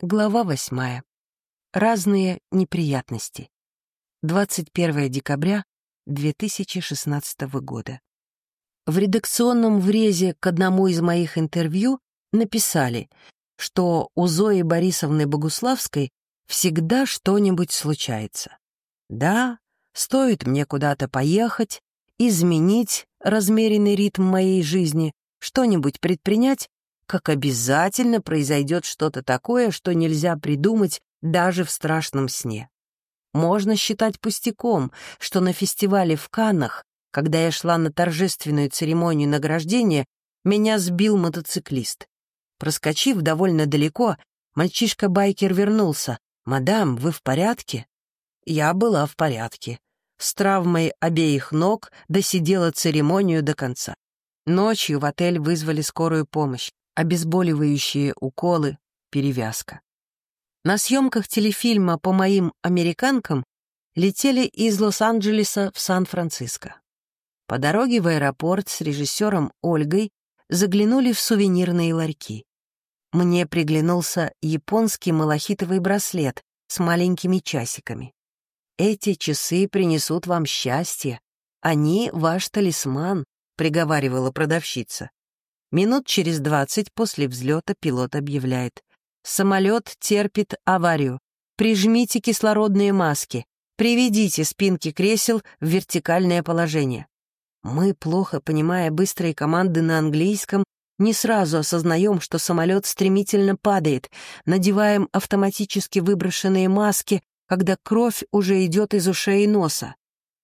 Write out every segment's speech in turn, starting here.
Глава восьмая. Разные неприятности. 21 декабря 2016 года. В редакционном врезе к одному из моих интервью написали, что у Зои Борисовны Богуславской всегда что-нибудь случается. Да, стоит мне куда-то поехать, изменить размеренный ритм моей жизни, что-нибудь предпринять, как обязательно произойдет что-то такое, что нельзя придумать даже в страшном сне. Можно считать пустяком, что на фестивале в Каннах, когда я шла на торжественную церемонию награждения, меня сбил мотоциклист. Проскочив довольно далеко, мальчишка-байкер вернулся. «Мадам, вы в порядке?» Я была в порядке. С травмой обеих ног досидела церемонию до конца. Ночью в отель вызвали скорую помощь обезболивающие уколы, перевязка. На съемках телефильма по моим американкам летели из Лос-Анджелеса в Сан-Франциско. По дороге в аэропорт с режиссером Ольгой заглянули в сувенирные ларьки. Мне приглянулся японский малахитовый браслет с маленькими часиками. «Эти часы принесут вам счастье. Они — ваш талисман», — приговаривала продавщица. Минут через двадцать после взлета пилот объявляет. Самолет терпит аварию. Прижмите кислородные маски. Приведите спинки кресел в вертикальное положение. Мы, плохо понимая быстрые команды на английском, не сразу осознаем, что самолет стремительно падает, надеваем автоматически выброшенные маски, когда кровь уже идет из ушей и носа.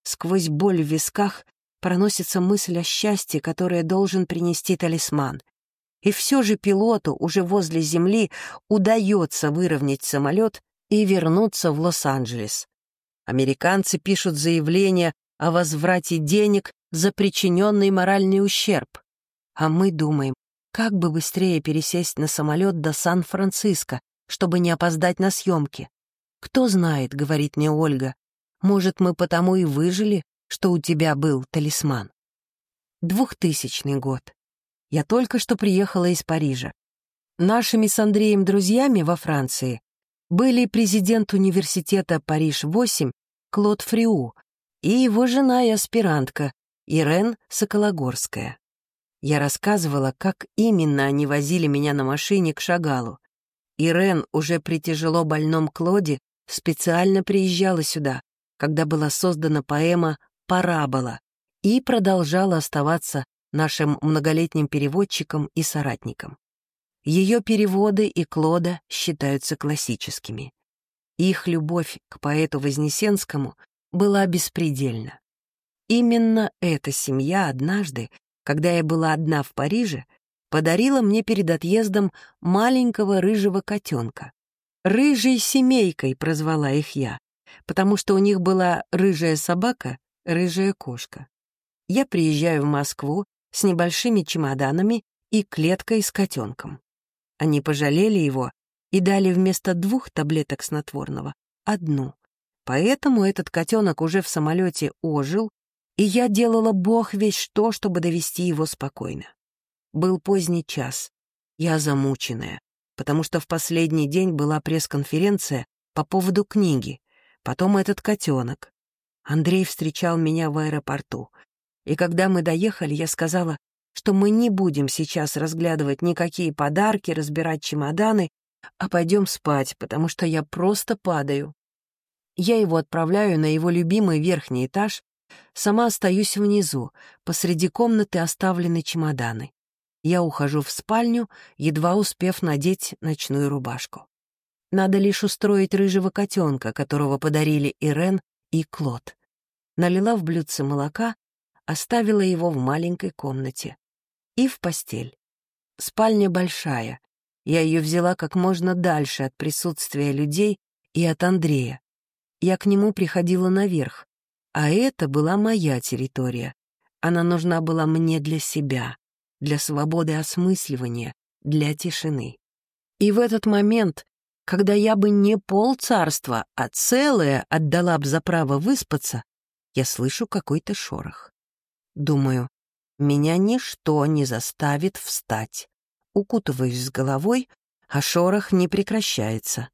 Сквозь боль в висках проносится мысль о счастье, которое должен принести талисман. И все же пилоту уже возле земли удается выровнять самолет и вернуться в Лос-Анджелес. Американцы пишут заявление о возврате денег за причиненный моральный ущерб. А мы думаем, как бы быстрее пересесть на самолет до Сан-Франциско, чтобы не опоздать на съемки. «Кто знает», — говорит мне Ольга, — «может, мы потому и выжили, что у тебя был талисман. Двухтысячный год. Я только что приехала из Парижа. Нашими с Андреем друзьями во Франции были президент университета Париж-8 Клод Фриу и его жена и аспирантка Ирен Сокологорская. Я рассказывала, как именно они возили меня на машине к Шагалу. Ирен уже при тяжело больном Клоде специально приезжала сюда, когда была создана поэма парабола и продолжала оставаться нашим многолетним переводчиком и соратником. Ее переводы и Клода считаются классическими. Их любовь к поэту Вознесенскому была беспредельна. Именно эта семья однажды, когда я была одна в Париже, подарила мне перед отъездом маленького рыжего котенка. «Рыжей семейкой» прозвала их я, потому что у них была рыжая собака рыжая кошка. Я приезжаю в Москву с небольшими чемоданами и клеткой с котенком. Они пожалели его и дали вместо двух таблеток снотворного одну. Поэтому этот котенок уже в самолете ожил, и я делала бог весь что, чтобы довести его спокойно. Был поздний час. Я замученная, потому что в последний день была пресс-конференция по поводу книги, потом этот котенок, Андрей встречал меня в аэропорту. И когда мы доехали, я сказала, что мы не будем сейчас разглядывать никакие подарки, разбирать чемоданы, а пойдем спать, потому что я просто падаю. Я его отправляю на его любимый верхний этаж, сама остаюсь внизу, посреди комнаты оставлены чемоданы. Я ухожу в спальню, едва успев надеть ночную рубашку. Надо лишь устроить рыжего котенка, которого подарили Ирен и Клод. Налила в блюдце молока, оставила его в маленькой комнате. И в постель. Спальня большая. Я ее взяла как можно дальше от присутствия людей и от Андрея. Я к нему приходила наверх. А это была моя территория. Она нужна была мне для себя, для свободы осмысливания, для тишины. И в этот момент, когда я бы не пол царства, а целое отдала б за право выспаться, я слышу какой-то шорох. Думаю, меня ничто не заставит встать. Укутываюсь с головой, а шорох не прекращается.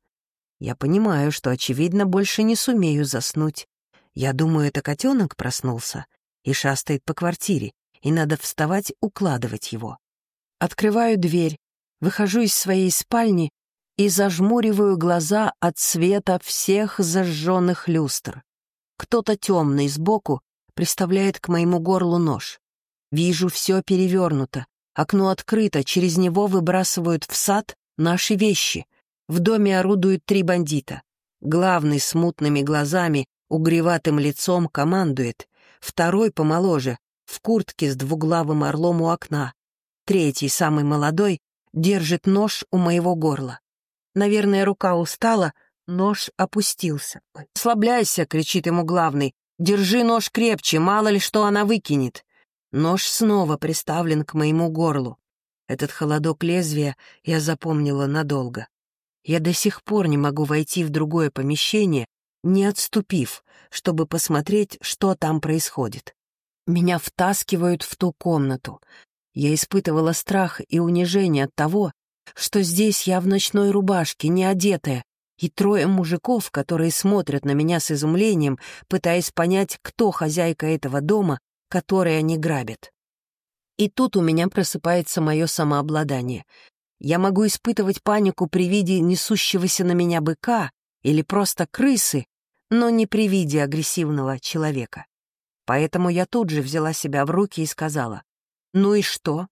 Я понимаю, что, очевидно, больше не сумею заснуть. Я думаю, это котенок проснулся и шастает по квартире, и надо вставать, укладывать его. Открываю дверь, выхожу из своей спальни и зажмуриваю глаза от света всех зажженных люстр. Кто-то темный сбоку приставляет к моему горлу нож. Вижу, все перевернуто. Окно открыто, через него выбрасывают в сад наши вещи. В доме орудуют три бандита. Главный с мутными глазами, угреватым лицом командует. Второй помоложе, в куртке с двуглавым орлом у окна. Третий, самый молодой, держит нож у моего горла. Наверное, рука устала, нож опустился. «Слабляйся!» — кричит ему главный. «Держи нож крепче, мало ли что она выкинет!» Нож снова приставлен к моему горлу. Этот холодок лезвия я запомнила надолго. Я до сих пор не могу войти в другое помещение, не отступив, чтобы посмотреть, что там происходит. Меня втаскивают в ту комнату. Я испытывала страх и унижение от того, что здесь я в ночной рубашке, не одетая, и трое мужиков, которые смотрят на меня с изумлением, пытаясь понять, кто хозяйка этого дома, который они грабят. И тут у меня просыпается мое самообладание. Я могу испытывать панику при виде несущегося на меня быка или просто крысы, но не при виде агрессивного человека. Поэтому я тут же взяла себя в руки и сказала, «Ну и что?»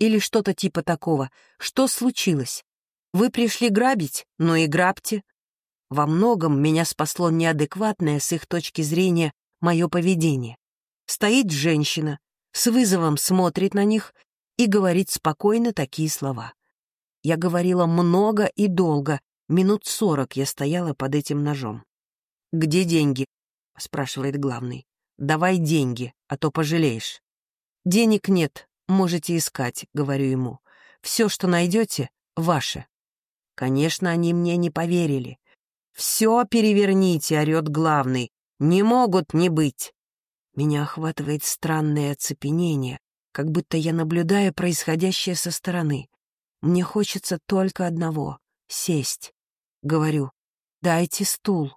Или что-то типа такого. «Что случилось? Вы пришли грабить? Ну и грабьте». Во многом меня спасло неадекватное с их точки зрения мое поведение. Стоит женщина, с вызовом смотрит на них и говорит спокойно такие слова. Я говорила много и долго, минут сорок я стояла под этим ножом. «Где деньги?» — спрашивает главный. «Давай деньги, а то пожалеешь». «Денег нет, можете искать», — говорю ему. «Все, что найдете, ваше». Конечно, они мне не поверили. «Все переверните», — орет главный. «Не могут не быть». Меня охватывает странное оцепенение, как будто я наблюдаю происходящее со стороны. Мне хочется только одного — сесть. Говорю, дайте стул.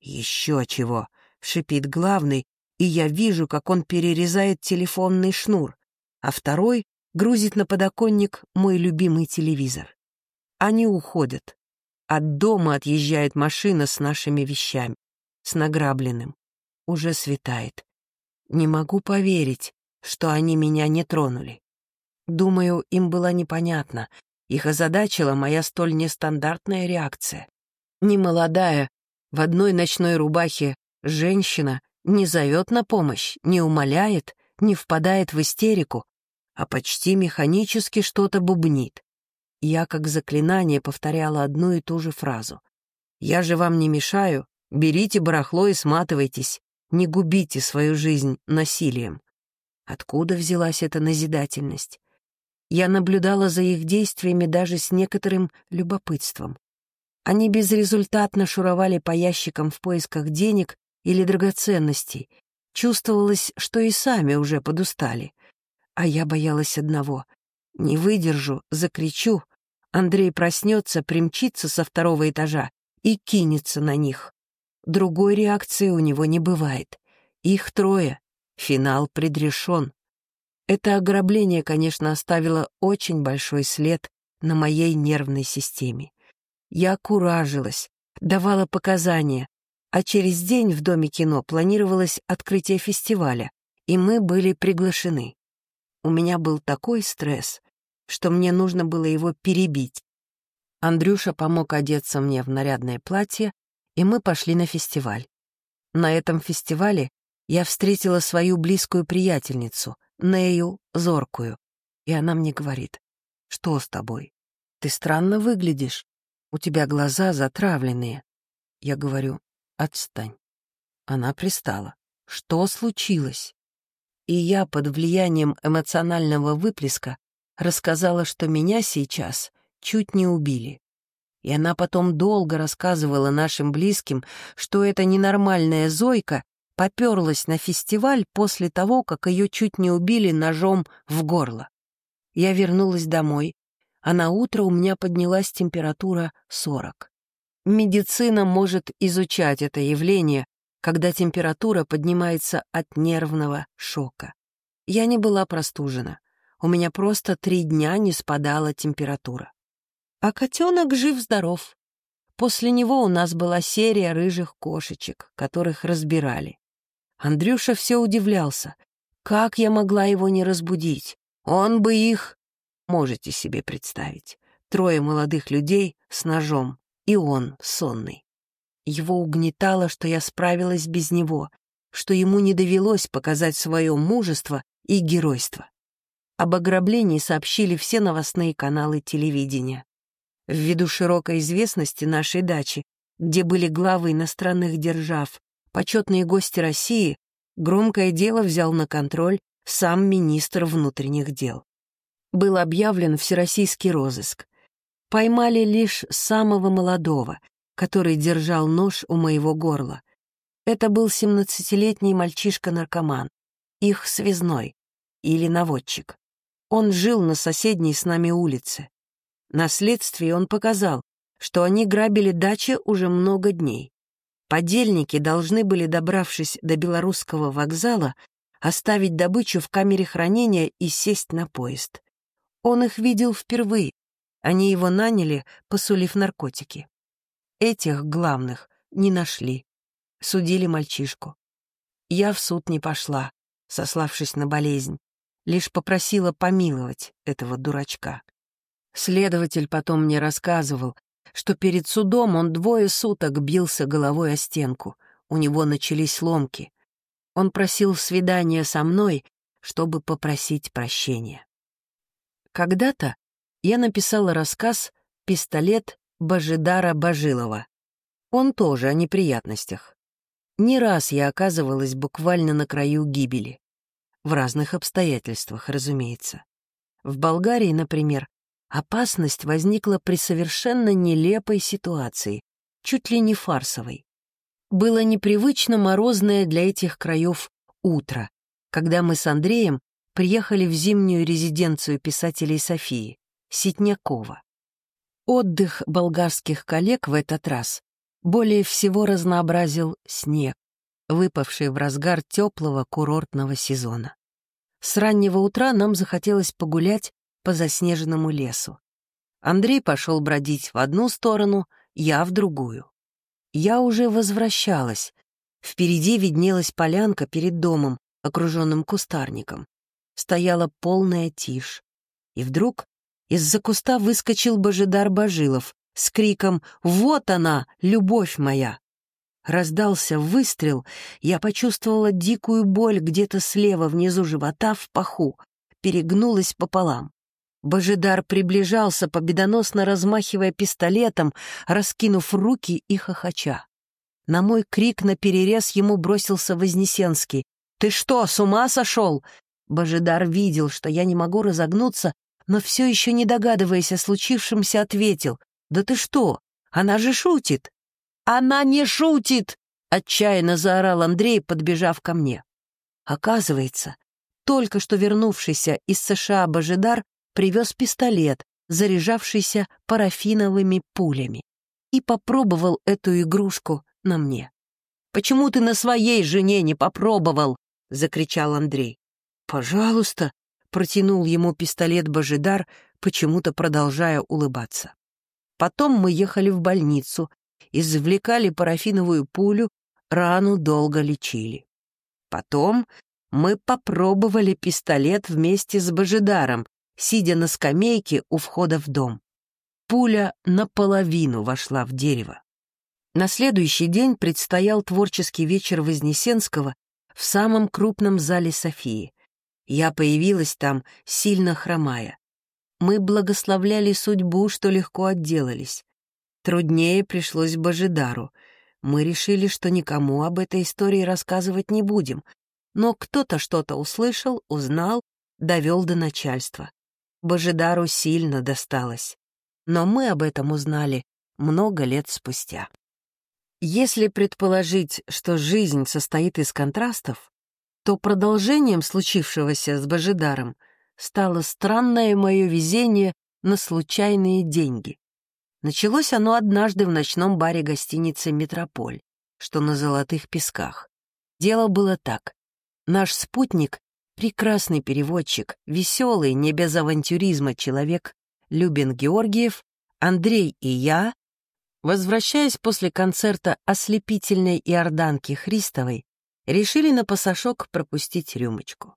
«Еще чего!» — шипит главный, и я вижу, как он перерезает телефонный шнур, а второй грузит на подоконник мой любимый телевизор. Они уходят. От дома отъезжает машина с нашими вещами, с награбленным. Уже светает. Не могу поверить, что они меня не тронули. Думаю, им было непонятно. Их озадачила моя столь нестандартная реакция. Немолодая, в одной ночной рубахе женщина не зовет на помощь, не умоляет, не впадает в истерику, а почти механически что-то бубнит. Я как заклинание повторяла одну и ту же фразу. «Я же вам не мешаю, берите барахло и сматывайтесь, не губите свою жизнь насилием». Откуда взялась эта назидательность? Я наблюдала за их действиями даже с некоторым любопытством. Они безрезультатно шуровали по ящикам в поисках денег или драгоценностей. Чувствовалось, что и сами уже подустали. А я боялась одного. Не выдержу, закричу. Андрей проснется, примчится со второго этажа и кинется на них. Другой реакции у него не бывает. Их трое. Финал предрешен. Это ограбление, конечно, оставило очень большой след на моей нервной системе. Я куражилась, давала показания, а через день в Доме кино планировалось открытие фестиваля, и мы были приглашены. У меня был такой стресс, что мне нужно было его перебить. Андрюша помог одеться мне в нарядное платье, и мы пошли на фестиваль. На этом фестивале я встретила свою близкую приятельницу, Нею Зоркую, и она мне говорит, «Что с тобой? Ты странно выглядишь. У тебя глаза затравленные. Я говорю, отстань. Она пристала. Что случилось? И я под влиянием эмоционального выплеска рассказала, что меня сейчас чуть не убили. И она потом долго рассказывала нашим близким, что эта ненормальная Зойка поперлась на фестиваль после того, как ее чуть не убили ножом в горло. Я вернулась домой, а на утро у меня поднялась температура 40. Медицина может изучать это явление, когда температура поднимается от нервного шока. Я не была простужена. У меня просто три дня не спадала температура. А котенок жив-здоров. После него у нас была серия рыжих кошечек, которых разбирали. Андрюша все удивлялся. Как я могла его не разбудить? Он бы их... Можете себе представить. Трое молодых людей с ножом, и он сонный. Его угнетало, что я справилась без него, что ему не довелось показать свое мужество и геройство. Об ограблении сообщили все новостные каналы телевидения. Ввиду широкой известности нашей дачи, где были главы иностранных держав, почетные гости России, громкое дело взял на контроль сам министр внутренних дел. Был объявлен всероссийский розыск. Поймали лишь самого молодого, который держал нож у моего горла. Это был семнадцатилетний мальчишка-наркоман, их связной или наводчик. Он жил на соседней с нами улице. На следствии он показал, что они грабили дачи уже много дней. Подельники должны были, добравшись до белорусского вокзала, оставить добычу в камере хранения и сесть на поезд. Он их видел впервые. Они его наняли, посулив наркотики. Этих главных не нашли. Судили мальчишку. Я в суд не пошла, сославшись на болезнь. Лишь попросила помиловать этого дурачка. Следователь потом мне рассказывал, что перед судом он двое суток бился головой о стенку. У него начались ломки. Он просил свидания со мной, чтобы попросить прощения. Когда-то я написала рассказ «Пистолет Божидара Бажилова. Он тоже о неприятностях. Не раз я оказывалась буквально на краю гибели. В разных обстоятельствах, разумеется. В Болгарии, например, опасность возникла при совершенно нелепой ситуации, чуть ли не фарсовой. Было непривычно морозное для этих краев утро, когда мы с Андреем приехали в зимнюю резиденцию писателей Софии, Ситнякова. Отдых болгарских коллег в этот раз более всего разнообразил снег, выпавший в разгар теплого курортного сезона. С раннего утра нам захотелось погулять по заснеженному лесу. Андрей пошел бродить в одну сторону, я в другую. Я уже возвращалась. Впереди виднелась полянка перед домом, окруженным кустарником. Стояла полная тишь. И вдруг из-за куста выскочил Божидар Бажилов с криком «Вот она, любовь моя!». Раздался выстрел, я почувствовала дикую боль где-то слева внизу живота в паху, перегнулась пополам. Божидар приближался, победоносно размахивая пистолетом, раскинув руки и хохоча. На мой крик на перерез ему бросился Вознесенский. «Ты что, с ума сошел?» Божидар видел, что я не могу разогнуться, но все еще не догадываясь о случившемся, ответил. «Да ты что? Она же шутит!» «Она не шутит!» — отчаянно заорал Андрей, подбежав ко мне. Оказывается, только что вернувшийся из США Божидар привез пистолет, заряжавшийся парафиновыми пулями, и попробовал эту игрушку на мне. «Почему ты на своей жене не попробовал?» — закричал Андрей. «Пожалуйста», протянул ему пистолет Божидар, почему-то продолжая улыбаться. Потом мы ехали в больницу, извлекали парафиновую пулю, рану долго лечили. Потом мы попробовали пистолет вместе с Божидаром, сидя на скамейке у входа в дом. Пуля наполовину вошла в дерево. На следующий день предстоял творческий вечер Вознесенского в самом крупном зале Софии. Я появилась там, сильно хромая. Мы благословляли судьбу, что легко отделались. Труднее пришлось Божидару. Мы решили, что никому об этой истории рассказывать не будем. Но кто-то что-то услышал, узнал, довел до начальства. Божидару сильно досталось. Но мы об этом узнали много лет спустя. Если предположить, что жизнь состоит из контрастов, то продолжением случившегося с Божидаром стало странное мое везение на случайные деньги. Началось оно однажды в ночном баре гостиницы «Метрополь», что на Золотых Песках. Дело было так. Наш спутник, прекрасный переводчик, веселый, не без авантюризма человек, Любин Георгиев, Андрей и я, возвращаясь после концерта ослепительной иорданки Христовой, решили на пасашок пропустить рюмочку.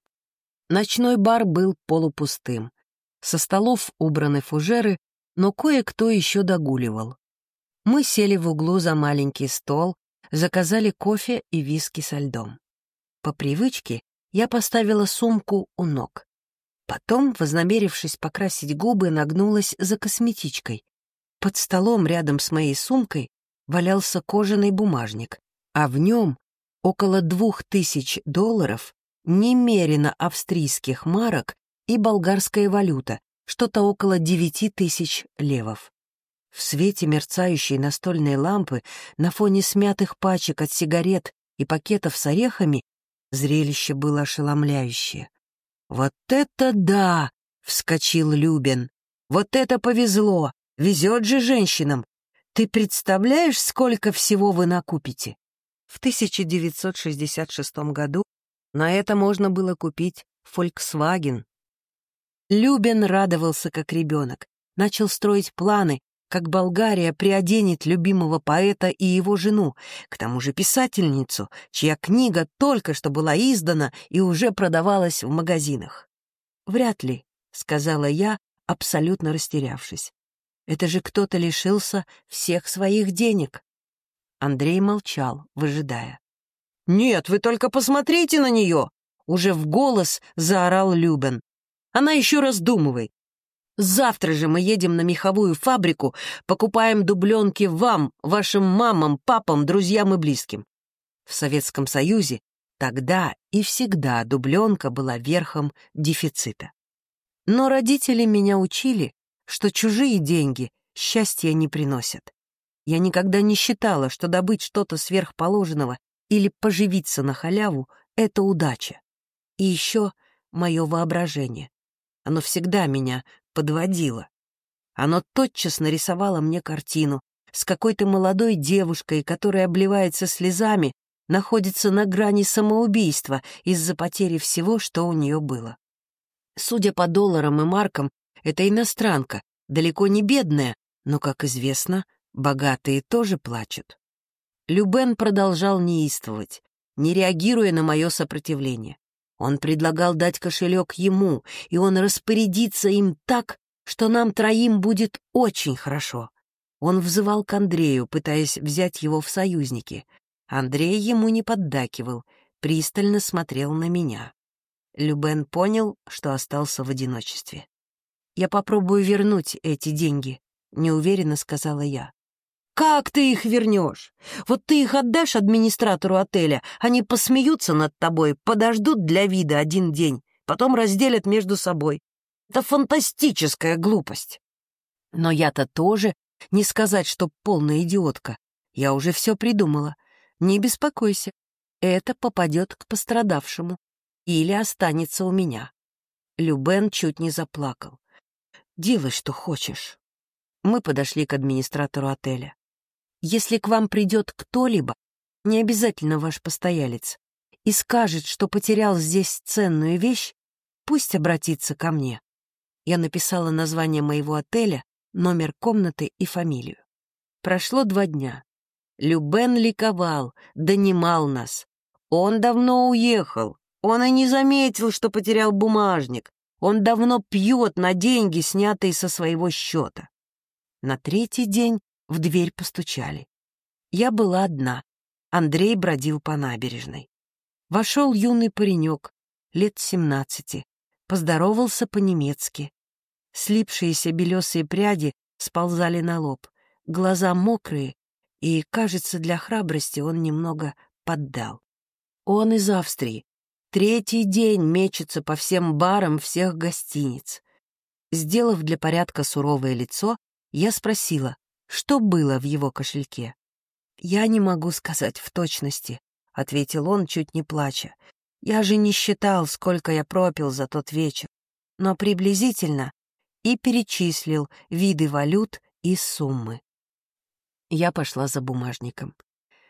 Ночной бар был полупустым. Со столов убраны фужеры, но кое-кто еще догуливал. Мы сели в углу за маленький стол, заказали кофе и виски со льдом. По привычке я поставила сумку у ног. Потом, вознамерившись покрасить губы, нагнулась за косметичкой. Под столом рядом с моей сумкой валялся кожаный бумажник, а в нем около двух тысяч долларов, немерено австрийских марок и болгарская валюта, что-то около девяти тысяч левов. В свете мерцающей настольной лампы на фоне смятых пачек от сигарет и пакетов с орехами зрелище было ошеломляющее. «Вот это да!» — вскочил Любин. «Вот это повезло! Везет же женщинам! Ты представляешь, сколько всего вы накупите?» В 1966 году на это можно было купить Volkswagen. Любин радовался как ребенок, начал строить планы, как Болгария приоденет любимого поэта и его жену, к тому же писательницу, чья книга только что была издана и уже продавалась в магазинах. «Вряд ли», — сказала я, абсолютно растерявшись. «Это же кто-то лишился всех своих денег». Андрей молчал, выжидая. «Нет, вы только посмотрите на нее!» Уже в голос заорал Любен. «Она еще раздумывает. Завтра же мы едем на меховую фабрику, покупаем дубленки вам, вашим мамам, папам, друзьям и близким. В Советском Союзе тогда и всегда дубленка была верхом дефицита. Но родители меня учили, что чужие деньги счастья не приносят. Я никогда не считала, что добыть что-то сверхположенного или поживиться на халяву — это удача. И еще мое воображение. Оно всегда меня подводило. Оно тотчас нарисовало мне картину с какой-то молодой девушкой, которая обливается слезами, находится на грани самоубийства из-за потери всего, что у нее было. Судя по долларам и маркам, это иностранка, далеко не бедная, но, как известно, богатые тоже плачут. Любен продолжал неистовать, не реагируя на мое сопротивление. Он предлагал дать кошелек ему, и он распорядится им так, что нам троим будет очень хорошо. Он взывал к Андрею, пытаясь взять его в союзники. Андрей ему не поддакивал, пристально смотрел на меня. Любен понял, что остался в одиночестве. «Я попробую вернуть эти деньги», — неуверенно сказала я. Как ты их вернешь? Вот ты их отдашь администратору отеля, они посмеются над тобой, подождут для вида один день, потом разделят между собой. Это фантастическая глупость. Но я-то тоже, не сказать, что полная идиотка. Я уже все придумала. Не беспокойся, это попадет к пострадавшему или останется у меня. Любен чуть не заплакал. «Делай, что хочешь». Мы подошли к администратору отеля. Если к вам придет кто-либо, не обязательно ваш постоялец, и скажет, что потерял здесь ценную вещь, пусть обратится ко мне. Я написала название моего отеля, номер комнаты и фамилию. Прошло два дня. Любен ликовал, донимал нас. Он давно уехал. Он и не заметил, что потерял бумажник. Он давно пьет на деньги, снятые со своего счета. На третий день в дверь постучали. Я была одна. Андрей бродил по набережной. Вошел юный паренек, лет семнадцати. Поздоровался по-немецки. Слипшиеся белесые пряди сползали на лоб. Глаза мокрые, и, кажется, для храбрости он немного поддал. Он из Австрии. Третий день мечется по всем барам всех гостиниц. Сделав для порядка суровое лицо, я спросила, что было в его кошельке. «Я не могу сказать в точности», — ответил он, чуть не плача. «Я же не считал, сколько я пропил за тот вечер. Но приблизительно и перечислил виды валют и суммы. Я пошла за бумажником.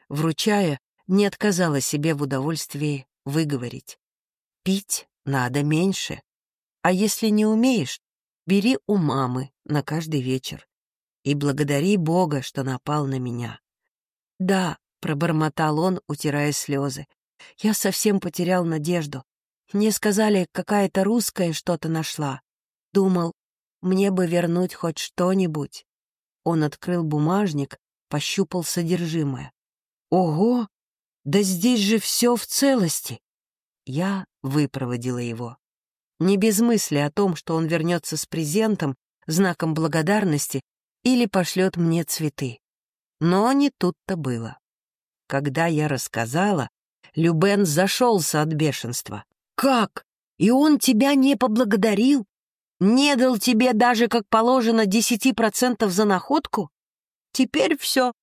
Вручая, не отказала себе в удовольствии выговорить. Пить надо меньше. А если не умеешь, бери у мамы на каждый вечер. И благодари Бога, что напал на меня. Да, пробормотал он, утирая слезы. Я совсем потерял надежду. Мне сказали, какая-то русская что-то нашла. Думал, мне бы вернуть хоть что-нибудь. Он открыл бумажник, пощупал содержимое. Ого! Да здесь же все в целости! Я выпроводила его. Не без мысли о том, что он вернется с презентом, знаком благодарности или пошлет мне цветы. Но не тут-то было. Когда я рассказала, Любен зашелся от бешенства. «Как? И он тебя не поблагодарил? Не дал тебе даже, как положено, десяти процентов за находку? Теперь все.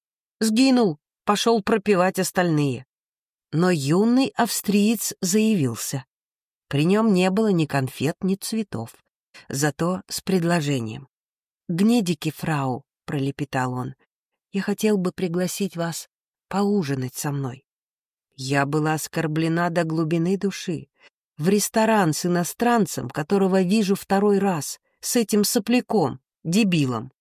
Сгинул, пошел пропивать остальные». Но юный австриец заявился. При нем не было ни конфет, ни цветов. Зато с предложением. «Гнедики, фрау», — пролепетал он, — «я хотел бы пригласить вас поужинать со мной». Я была оскорблена до глубины души. В ресторан с иностранцем, которого вижу второй раз, с этим сопляком, дебилом.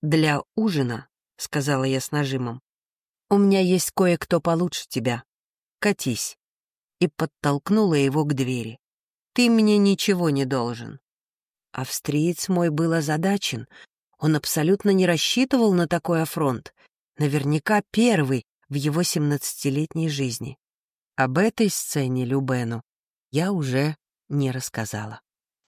«Для ужина», — сказала я с нажимом, — «у меня есть кое-кто получше тебя. Катись». И подтолкнула его к двери. «Ты мне ничего не должен». Австриец мой был озадачен. Он абсолютно не рассчитывал на такой афронт. Наверняка первый в его семнадцатилетней жизни. Об этой сцене Любену я уже не рассказала.